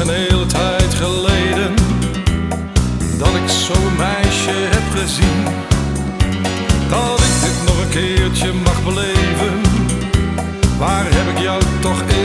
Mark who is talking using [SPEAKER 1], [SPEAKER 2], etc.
[SPEAKER 1] een hele tijd geleden dat ik zo'n meisje heb gezien. Dat ik dit nog een keertje mag beleven, waar heb ik jou toch in?